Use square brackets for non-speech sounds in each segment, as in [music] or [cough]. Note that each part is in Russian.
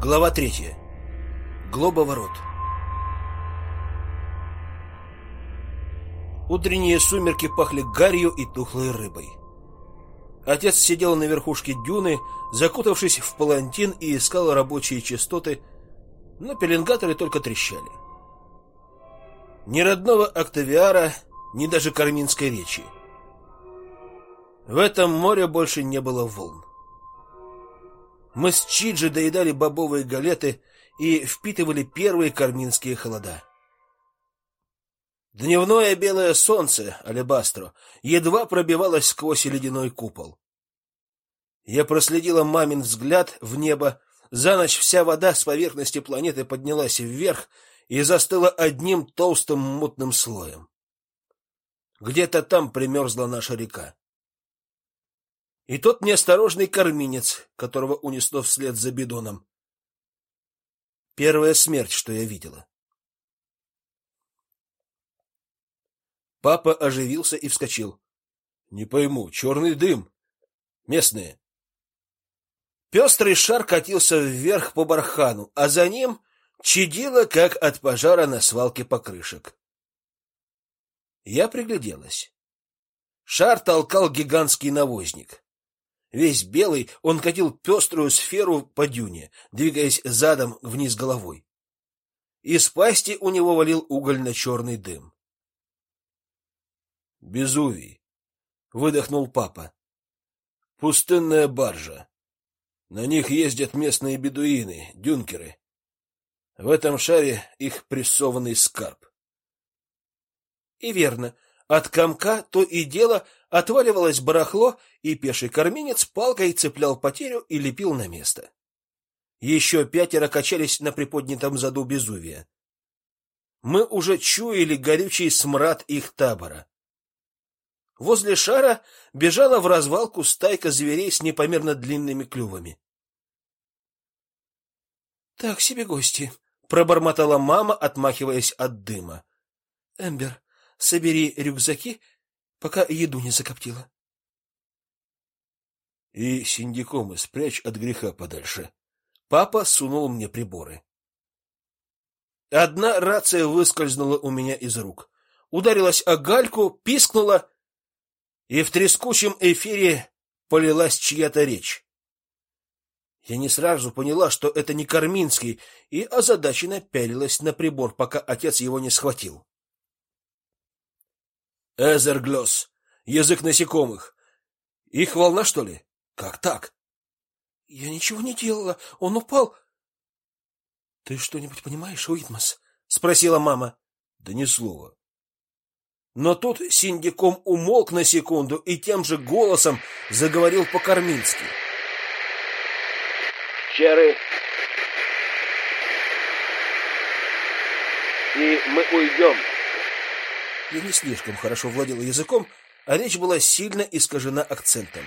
Глава третья. Глобоворот. Утренние сумерки пахли гарью и тухлой рыбой. Отец сидел на верхушке дюны, закутавшись в палантин и искал рабочие частоты, но пеленгаторы только трещали. Ни родного Октавиара, ни даже Карминской речи. В этом море больше не было волн. Мы с Чиджи доедали бобовые галеты и впитывали первые карминские холода. Дневное белое солнце, алебастро, едва пробивалось сквозь ледяной купол. Я проследила мамин взгляд в небо. За ночь вся вода с поверхности планеты поднялась вверх и застыла одним толстым мутным слоем. Где-то там примерзла наша река. И тот неосторожный корминец, которого унесло вслед за бидоном. Первая смерть, что я видела. Папа оживился и вскочил. Не пойму, черный дым. Местные. Пестрый шар катился вверх по бархану, а за ним чадило, как от пожара на свалке покрышек. Я пригляделась. Шар толкал гигантский навозник. Весь белый, он катил пеструю сферу по дюне, двигаясь задом вниз головой. Из пасти у него валил угольно-черный дым. Безувий, выдохнул папа. Пустынная баржа. На них ездят местные бедуины, дюнкеры. В этом шаре их прессованный скарб. И верно, от комка то и дело отваливалось барахло, и пеший корминец палкой цеплял потерю и лепил на место. Еще пятеро качались на приподнятом заду Безувия. Мы уже чуяли горючий смрад их табора. Возле шара бежала в развалку стайка зверей с непомерно длинными клювами. Так себе гости, пробормотала мама, отмахиваясь от дыма. Эмбер, собери рюкзаки, пока еду не закоптила. И синдикомы спрячь от греха подальше. Папа сунул мне приборы. Одна рация выскользнула у меня из рук, ударилась о гальку, пискнула, и в трескучем эфире полилась чья-то речь. Я не сразу поняла, что это не Карминский, и озадаченно пялилась на прибор, пока отец его не схватил. Эзерглос. Язык насекомых. Их волна, что ли? Как так? Я ничего не делала. Он упал. Ты что-нибудь понимаешь, Уитмас? спросила мама. Да ни слова. Но тут синдиком умолк на секунду и тем же голосом заговорил по-кармински. Черы. И мы уйдем. Я не слишком хорошо владела языком, а речь была сильно искажена акцентом.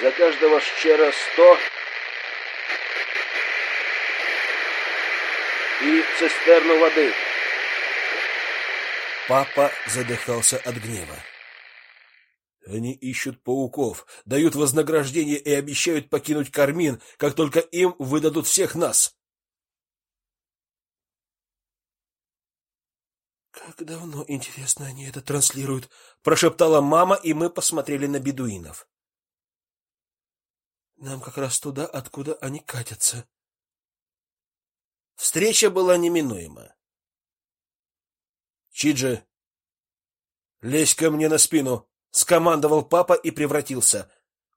За каждого щера сто и цистерну воды. Папа задыхался от гнева. Они ищут пауков, дают вознаграждение и обещают покинуть Кармин, как только им выдадут всех нас. Как давно, интересно, они это транслируют, прошептала мама, и мы посмотрели на бедуинов. Нам как раз туда, откуда они катятся. Встреча была неминуема. Чиджи, лезь ко мне на спину, скомандовал папа и превратился.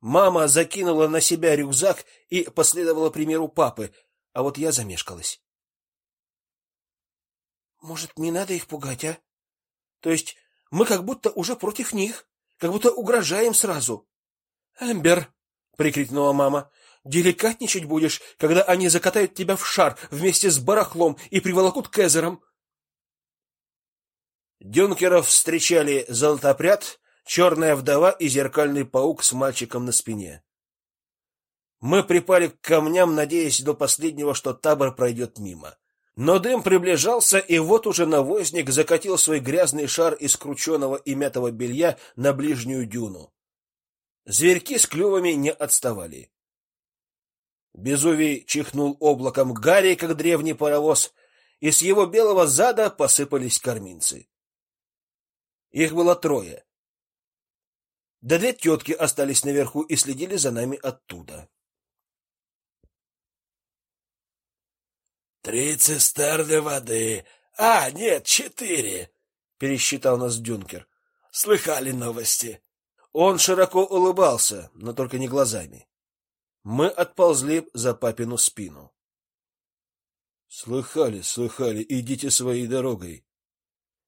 Мама закинула на себя рюкзак и последовала примеру папы, а вот я замешкалась. Может, не надо их пугать, а? То есть мы как будто уже против них, как будто угрожаем сразу. Эмбер, прикрикнула мама. Деликатничать будешь, когда они закатают тебя в шар вместе с барахлом и приволокут к Эзерам. Дюнкеров встречали золотопряд, черная вдова и зеркальный паук с мальчиком на спине. Мы припали к камням, надеясь до последнего, что табор пройдет мимо. Но дым приближался, и вот уже навозник закатил свой грязный шар из крученого и мятого белья на ближнюю дюну. Зверьки с клювами не отставали. Безувий чихнул облаком гари, как древний паровоз, и с его белого зада посыпались корминцы. Их было трое. Да две тетки остались наверху и следили за нами оттуда. Три цистерны воды. А, нет, четыре, пересчитал нас Дюнкер. Слыхали новости? Он широко улыбался, но только не глазами. Мы отползли за папину спину. Слыхали, слыхали, идите своей дорогой.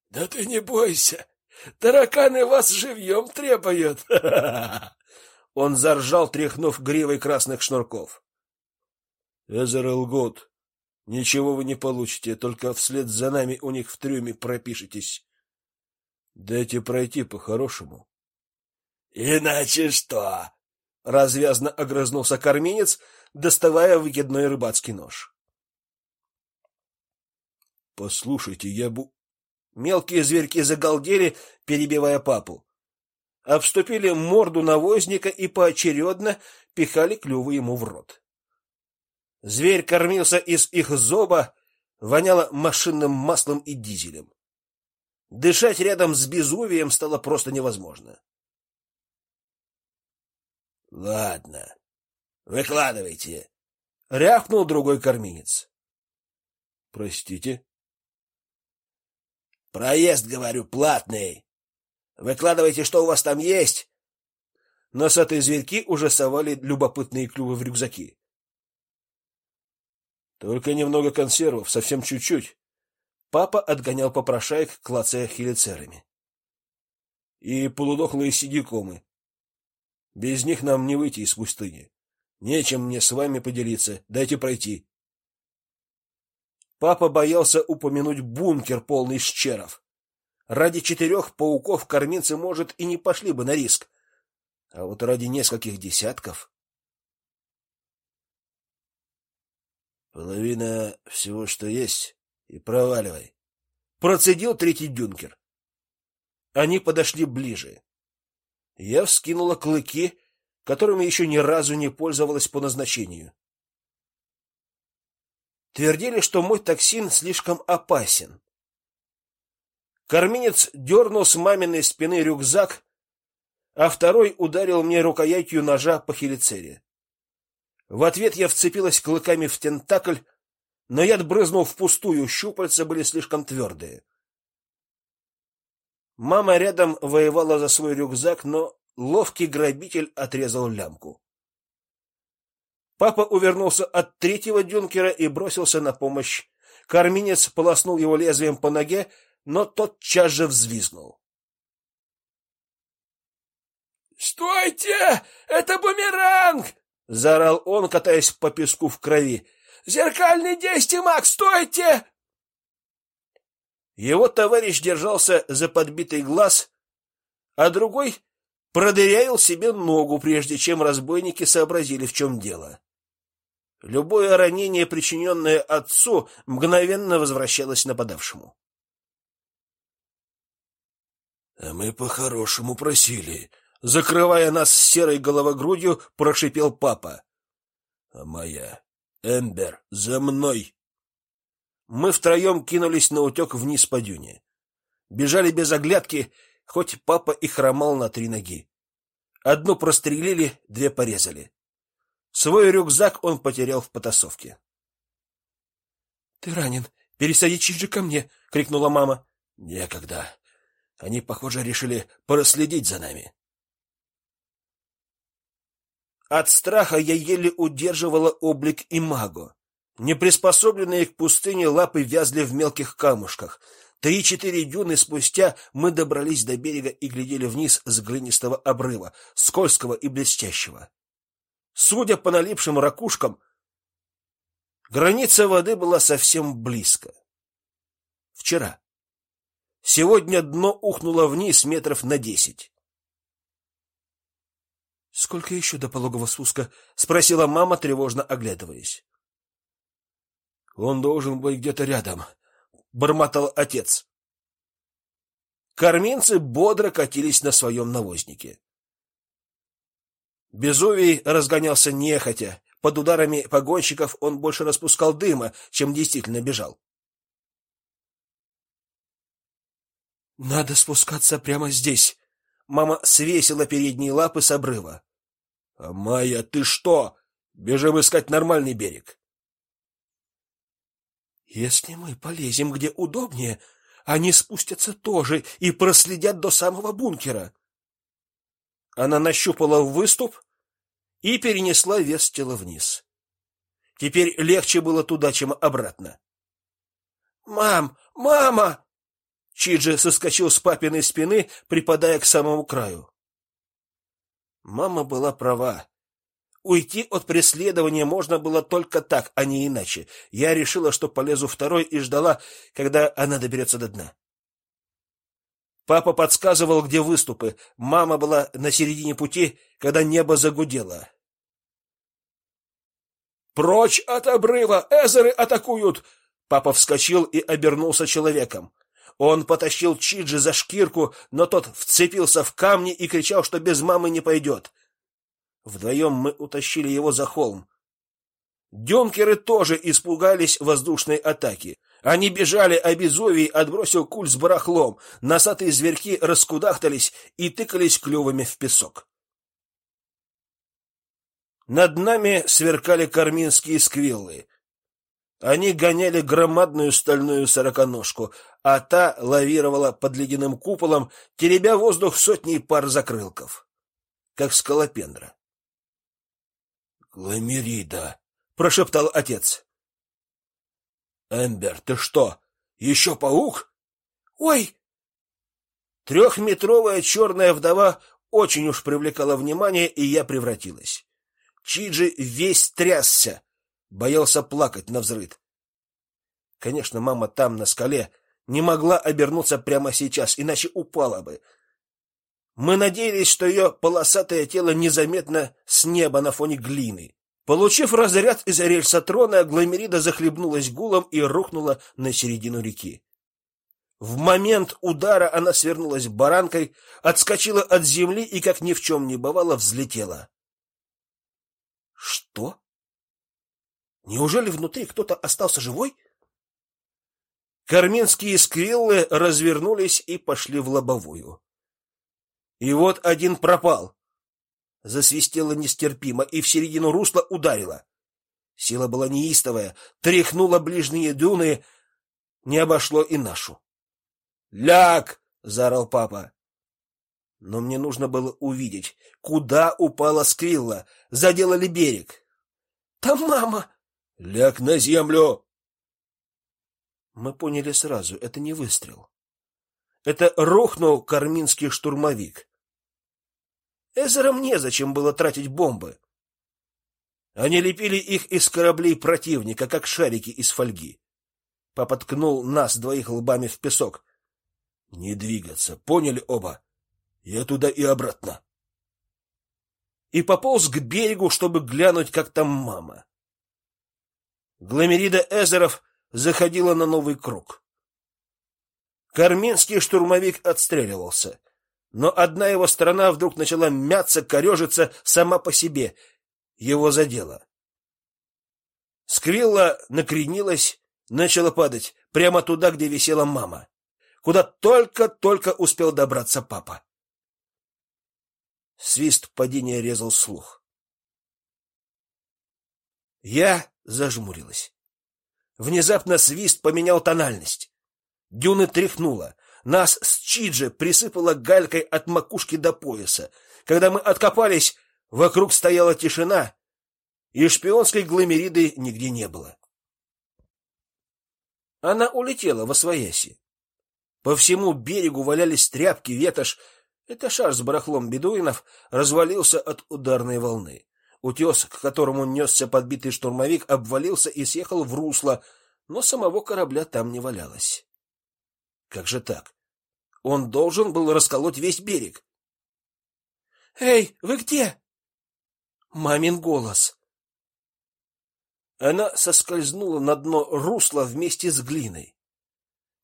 Да ты не бойся. Тараканы вас живьем требуют. [laughs] Он заржал, тряхнув гривой красных шнурков. Эзерл Год, ничего вы не получите, только вслед за нами у них в трюме пропишетесь. Дайте пройти по-хорошему. Иначе что? Развязно огрызнулся корминец, доставая выкидной рыбацкий нож. Послушайте, я бу Мелкие зверьки загалдели, перебивая папу. Обступили морду навозника и поочередно пихали клювы ему в рот. Зверь кормился из их зоба, воняло машинным маслом и дизелем. Дышать рядом с безувием стало просто невозможно. Ладно. Выкладывайте, рявкнул другой корминец. Простите, Проезд, говорю, платный. Выкладывайте, что у вас там есть. Носатые зверьки уже совали любопытные клювы в рюкзаки. Только немного консервов, совсем чуть-чуть. Папа отгонял попрошаек, клацая хелицерами. И полудохлые сидикомы. Без них нам не выйти из пустыни. Нечем мне с вами поделиться. Дайте пройти. Папа боялся упомянуть бункер полный щеров. Ради четырех пауков корминцы, может, и не пошли бы на риск. А вот ради нескольких десятков... Половина всего, что есть, и проваливай. Процедил третий дюнкер. Они подошли ближе. Я вскинула клыки, которыми еще ни разу не пользовалась по назначению. Твердили, что мой токсин слишком опасен. Корминец дернул с маминой спины рюкзак, а второй ударил мне рукоятью ножа по хелицере. В ответ я вцепилась клыками в тентакль, но яд брызнул впустую, щупальца были слишком твердые. Мама рядом воевала за свой рюкзак, но ловкий грабитель отрезал лямку. Папа увернулся от третьего дюнкера и бросился на помощь. Карминец полоснул его лезвием по ноге, но тот час же взвизгнул. «Стойте! Это бумеранг!» — заорал он, катаясь по песку в крови. «Зеркальный дестимак, стойте!» Его товарищ держался за подбитый глаз, а другой продырявил себе ногу, прежде чем разбойники сообразили, в чем дело. Любое ранение, причиненное отцу, мгновенно возвращалось нападавшему. А мы по-хорошему просили, закрывая нас серой головогрудью, прошипел папа. А моя Эмбер за мной. Мы втроем кинулись на утек вниз по дюне. Бежали без оглядки, хоть папа и хромал на три ноги. Одну прострелили, две порезали. Свой рюкзак он потерял в потасовке. Ты ранен. Пересадитесь же ко мне, крикнула мама. Некогда. Они, похоже, решили проследить за нами. От страха я еле удерживала облик имаго. Неприспособленные к пустыне лапы вязли в мелких камушках. Три-четыре дюны спустя мы добрались до берега и глядели вниз с глинистого обрыва, скользкого и блестящего. Судя по налипшим ракушкам, граница воды была совсем близко. Вчера. Сегодня дно ухнуло вниз метров на десять. Сколько еще до пологого спуска? спросила мама, тревожно оглядываясь. Он должен быть где-то рядом, бормотал отец. Карминцы бодро катились на своем навознике. Безувий разгонялся нехотя, под ударами погонщиков он больше распускал дыма, чем действительно бежал. Надо спускаться прямо здесь. Мама свесила передние лапы с обрыва. А Майя, ты что? Бежим искать нормальный берег. Если мы полезем где удобнее, они спустятся тоже и проследят до самого бункера. Она нащупала выступ и перенесла вес тела вниз. Теперь легче было туда, чем обратно. Мам, мама! Чиджи соскочил с папиной спины, припадая к самому краю. Мама была права. Уйти от преследования можно было только так, а не иначе. Я решила, что полезу второй и ждала, когда она доберется до дна. Папа подсказывал, где выступы. Мама была на середине пути, когда небо загудело. Прочь от обрыва, эзеры атакуют. Папа вскочил и обернулся человеком. Он потащил Чиджи за шкирку, но тот вцепился в камни и кричал, что без мамы не пойдет. Вдвоем мы утащили его за холм. Дюнкеры тоже испугались воздушной атаки. Они бежали, а Безовий отбросил куль с барахлом. Носатые зверьки раскудахтались и тыкались клювами в песок. Над нами сверкали карминские сквиллы. Они гоняли громадную стальную сороконожку, а та лавировала под ледяным куполом, теребя воздух сотней пар закрылков, как скалопендра. «Гламерида!» — прошептал отец. «Эмбер, ты что, еще паук?» «Ой!» Трехметровая черная вдова очень уж привлекала внимание, и я превратилась. Чиджи весь трясся, боялся плакать на взрыд. Конечно, мама там на скале не могла обернуться прямо сейчас, иначе упала бы. Мы надеялись, что ее полосатое тело незаметно с неба на фоне глины. Получив разряд из рельсотрона, Гламерида захлебнулась гулом и рухнула на середину реки. В момент удара она свернулась баранкой, отскочила от земли и, как ни в чем не бывало, взлетела. Что? Неужели внутри кто-то остался живой? Карминские сквиллы развернулись и пошли в лобовую. И вот один пропал. Засвистело нестерпимо и в середину русла ударило. Сила была неистовая, тряхнула ближние дюны, не обошло и нашу. "Ляг!" заорал папа. Но мне нужно было увидеть, куда упала сквилла, задела ли берег. "Там мама!" "Ляг на землю!" Мы поняли сразу, это не выстрел. Это рухнул карминский штурмовик. Эзерам незачем было тратить бомбы. Они лепили их из кораблей противника, как шарики из фольги. Папа ткнул нас двоих лбами в песок. Не двигаться, поняли оба? Я туда и обратно. И пополз к берегу, чтобы глянуть, как там мама. Гламерида Эзеров заходила на новый круг. Карминский штурмовик отстреливался но одна его сторона вдруг начала мяться, корежиться сама по себе. Его задело. Сквилла накренилась, начала падать прямо туда, где висела мама, куда только-только успел добраться папа. Свист падения резал слух. Я зажмурилась. Внезапно свист поменял тональность. Дюны тряхнуло. Нас с Чиджи присыпало галькой от макушки до пояса. Когда мы откопались, вокруг стояла тишина, и шпионской гломериды нигде не было. Она улетела во свояси. По всему берегу валялись тряпки, ветошь. Это шар с барахлом бедуинов развалился от ударной волны. Утес, к которому несся подбитый штурмовик, обвалился и съехал в русло, но самого корабля там не валялось. Как же так? Он должен был расколоть весь берег. Эй, вы где? Мамин голос. Она соскользнула на дно русла вместе с глиной.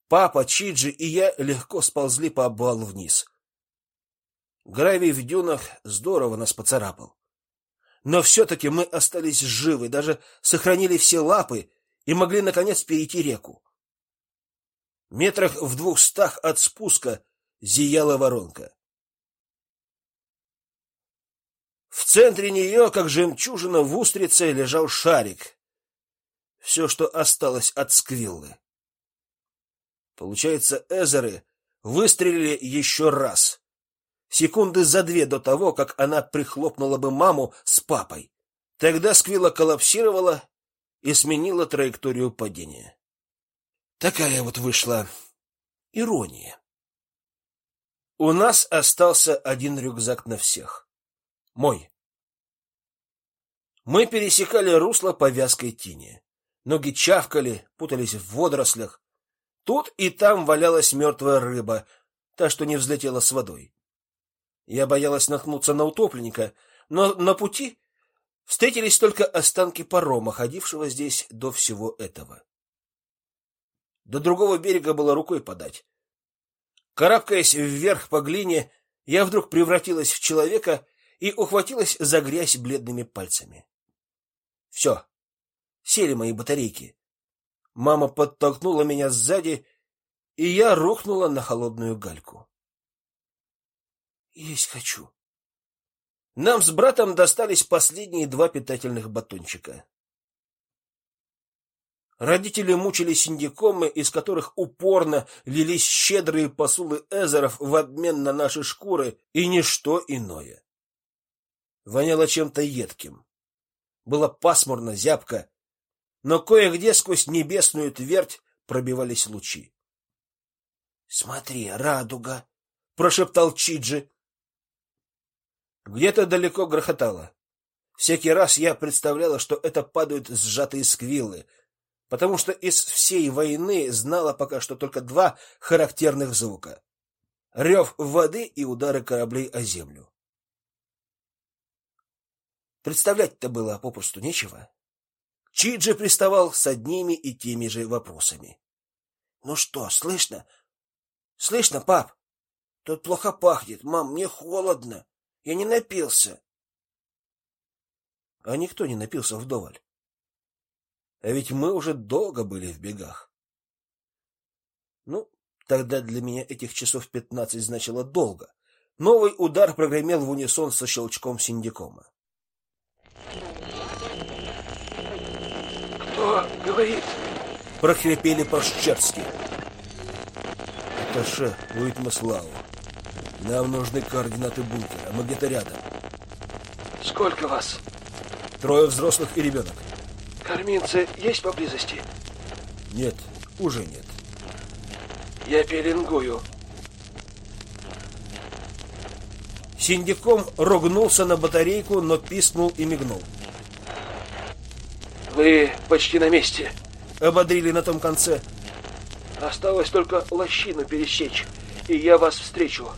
Папа, Чиджи и я легко сползли по обвалу вниз. Гравий в дюнах здорово нас поцарапал. Но все-таки мы остались живы, даже сохранили все лапы и могли, наконец, перейти реку. Метрах в двухстах от спуска зияла воронка. В центре нее, как жемчужина в устрице, лежал шарик. Все, что осталось от сквиллы. Получается, эзеры выстрелили еще раз. Секунды за две до того, как она прихлопнула бы маму с папой. Тогда сквилла коллапсировала и сменила траекторию падения. Такая вот вышла ирония. У нас остался один рюкзак на всех. Мой. Мы пересекали русло по вязкой тине. Ноги чавкали, путались в водорослях. Тут и там валялась мертвая рыба, та, что не взлетела с водой. Я боялась наткнуться на утопленника, но на пути встретились только останки парома, ходившего здесь до всего этого. До другого берега было рукой подать. Карабкаясь вверх по глине, я вдруг превратилась в человека и ухватилась за грязь бледными пальцами. Все. Сели мои батарейки. Мама подтолкнула меня сзади, и я рухнула на холодную гальку. Есть хочу. Нам с братом достались последние два питательных батончика. Родители мучили синдикомы, из которых упорно лились щедрые посулы эзеров в обмен на наши шкуры и ничто иное. Воняло чем-то едким. Было пасмурно, зябко, но кое-где сквозь небесную твердь пробивались лучи. — Смотри, радуга! — прошептал Чиджи. Где-то далеко грохотало. Всякий раз я представляла, что это падают сжатые сквиллы, потому что из всей войны знала пока что только два характерных звука: рев воды и удары кораблей о землю. Представлять-то было попросту нечего. Чиджи приставал с одними и теми же вопросами. Ну что, слышно? Слышно, пап? Тут плохо пахнет, мам, мне холодно. Я не напился. А никто не напился вдоволь. А ведь мы уже долго были в бегах. Ну, тогда для меня этих часов пятнадцать значило долго. Новый удар прогремел в унисон со щелчком синдикома. Кто говорит? прохрипели по-щерски. Это шеф Уитмаслау. Нам нужны координаты бункера. Мы где-то рядом. Сколько вас? Трое взрослых и ребенок. Карминцы есть поблизости? Нет, уже нет. Я пеленгую. Синдиком ругнулся на батарейку, но пискнул и мигнул. Вы почти на месте. Ободрили на том конце. Осталось только лощину пересечь, и я вас встречу.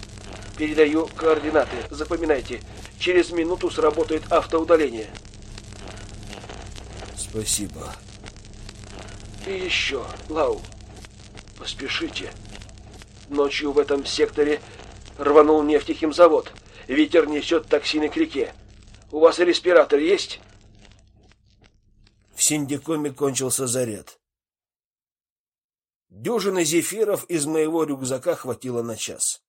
Передаю координаты. Запоминайте. Через минуту сработает автоудаление. Спасибо. И еще, Лау, поспешите. Ночью в этом секторе рванул нефтехимзавод. Ветер несет токсины к реке. У вас респиратор есть? В синдикоме кончился заряд. Дюжины зефиров из моего рюкзака хватило на час.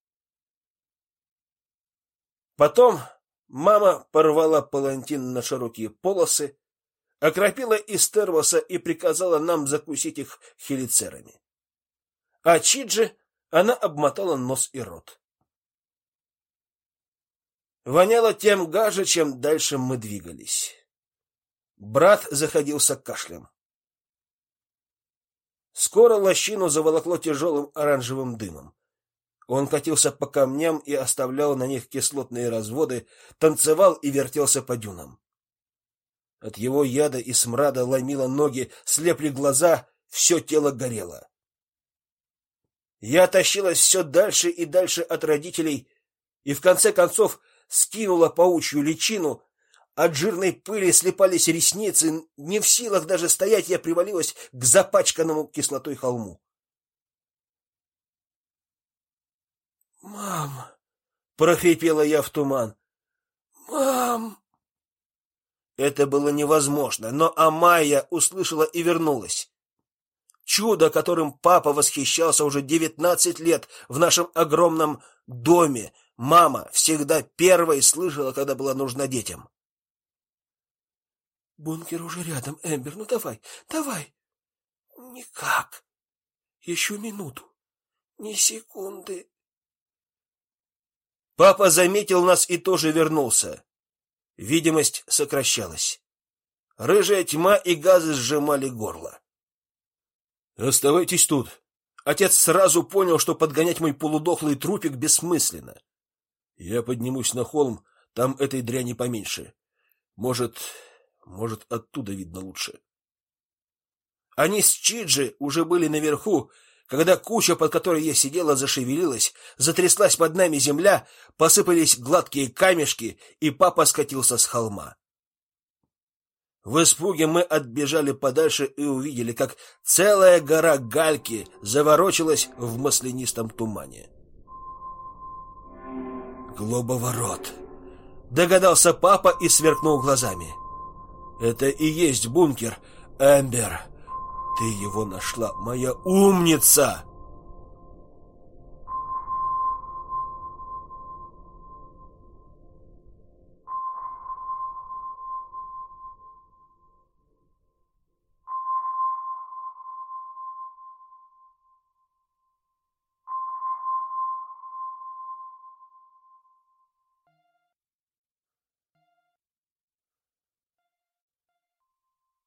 Потом мама порвала палантин на широкие полосы, окропила из термоса и приказала нам закусить их хелицерами. А Чиджи она обмотала нос и рот. Воняло тем гаже, чем дальше мы двигались. Брат заходился кашлем. Скоро лощину заволокло тяжелым оранжевым дымом. Он катился по камням и оставлял на них кислотные разводы, танцевал и вертелся по дюнам. От его яда и смрада ломило ноги, слепли глаза, все тело горело. Я тащилась все дальше и дальше от родителей и в конце концов скинула паучью личину. От жирной пыли слепались ресницы, не в силах даже стоять, я привалилась к запачканному кислотой холму. Мам, прохрипела я в туман. Мам. Это было невозможно, но Амайя услышала и вернулась. Чудо, которым папа восхищался уже девятнадцать лет в нашем огромном доме, мама всегда первой слышала, когда была нужна детям. Бункер уже рядом, Эмбер. Ну давай, давай. Никак. Еще минуту. Ни секунды. Папа заметил нас и тоже вернулся. Видимость сокращалась. Рыжая тьма и газы сжимали горло. Оставайтесь тут. Отец сразу понял, что подгонять мой полудохлый трупик бессмысленно. Я поднимусь на холм, там этой дряни поменьше. Может, может, оттуда видно лучше. Они с Чиджи уже были наверху, когда куча, под которой я сидела, зашевелилась, затряслась под нами земля, посыпались гладкие камешки, и папа скатился с холма. В испуге мы отбежали подальше и увидели, как целая гора гальки заворочилась в маслянистом тумане. Глобоворот. Догадался папа и сверкнул глазами. Это и есть бункер, Эмбер. Ты его нашла, моя умница.